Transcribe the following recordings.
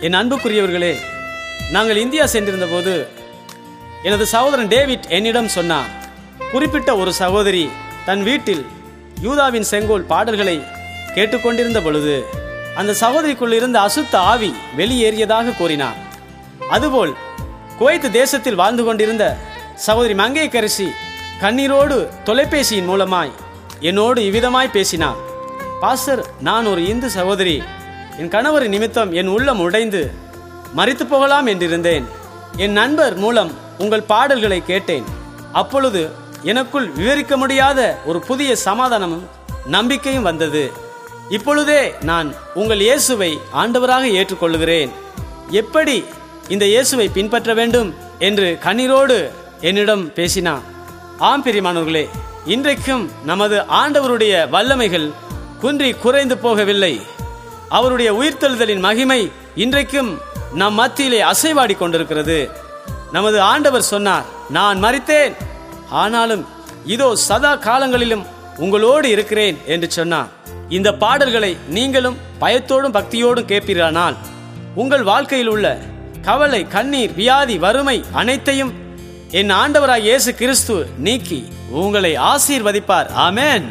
என் அன்புக்குரியவர்களே நாங்கள் இந்தியா சென்றிருந்தபோது எனது சகோதரன் டேவிட் என்னிடம் சொன்னார் குறிப்பிட்ட ஒரு சகோதரி தன் வீட்டில் யூதாவின் செங்கோல் பாடல்களை கேட்டுக்கொண்டிருந்த பொழுது அந்த சகோதரிக்குள் இருந்த அசுத்த ஆவி வெளியேறியதாக கூறினார். அதுபோல் குவைத் தேசத்தில் வாழ்ந்து கொண்டிருந்த சகோதரி மங்கையக்கரசி கண்ணீரோடு தொலைபேசியின் மூலமாய் என்னோடு இவ்விதமாய் பேசினார். பாஸ்டர் நான் ஒரு இந்து சகோதரி. என் கணவர் நிமித்தம் என் உள்ளம் உடைந்து மறித்து போகலாம் என்றிருந்தேன். என் நண்பர் மூலம் உங்கள் பாடல்களை கேட்டேன். அப்பொழுது எனக்குள் விவரிக்க முடியாத ஒரு புதிய சமாதானமும் நம்பிக்கையும் வந்தது. இப்பொழுதே நான் உங்கள் இயேசுவை ஆண்டவராக ஏற்றுக்கொள்கிறேன் எப்படி இந்த இயேசுவை பின்பற்ற வேண்டும் என்று கண்ணீரோடு என்னிடம் பேசினான் ஆம் பிரிமானவர்களே இன்றைக்கும் நமது ஆண்டவருடைய வல்லமைகள் குன்றி குறைந்து போகவில்லை. அவருடைய உயிர்த்தெழுதலின் மகிமை இன்றைக்கும் நம் மத்தியிலே அசைவாடி கொண்டிருக்கிறது. நமது ஆண்டவர் சொன்னார் நான் மறித்தேன் ஆனாலும் இதோ சதா காலங்களிலும் உங்களோடு இருக்கிறேன் என்று சொன்னார். இந்த பாடல்களை நீங்களும் பயத்தோடும் பக்தியோடும் கேட்பீரானால் உங்கள் வாழ்க்கையில் உள்ள கவலை கண்ணீர் வியாதி வறுமை அனைத்தையும் என் ஆண்டவராய் இயேசு கிறிஸ்து நீக்கி உங்களை ஆசீர்வதிப்பார். ஆமேன்.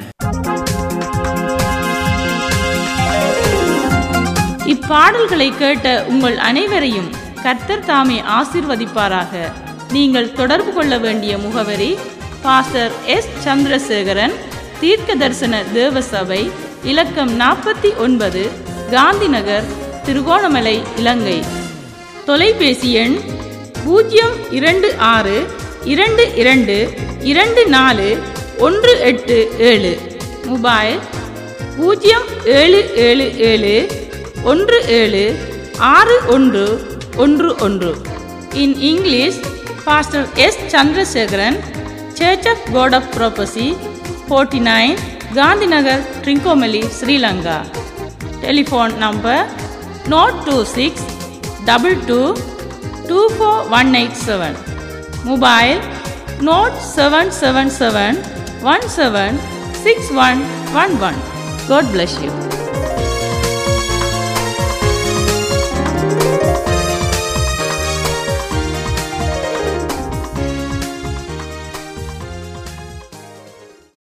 இப்பாடல்களை கேட்ட உங்கள் அனைவரையும் கர்த்தர் தாமே ஆசிர்வதிப்பாராக. நீங்கள் தொடர்பு கொள்ள வேண்டிய முகவரி பாஸ்டர் எஸ். சந்திரசேகரன் தீர்க்க தரிசன தேவசபை இலக்கம் நாற்பத்தி ஒன்பது காந்தி நகர் திருகோணமலை இலங்கை. தொலைபேசி எண் பூஜ்ஜியம் இரண்டு ஆறு இரண்டு இரண்டு இரண்டு நாலு ஒன்று எட்டு ஏழு. மொபைல் பூஜ்ஜியம் ஏழு ஏழு ஏழு ஒன்று ஏழு ஆறு ஒன்று ஒன்று ஒன்று. In English pastor S Chandrasekaran church of God of prophecy forty nine Gandhinagar Trincomalee Sri Lanka telephone number note two six double two two four one eight seven mobile note seven seven seven one seven six one one one God bless you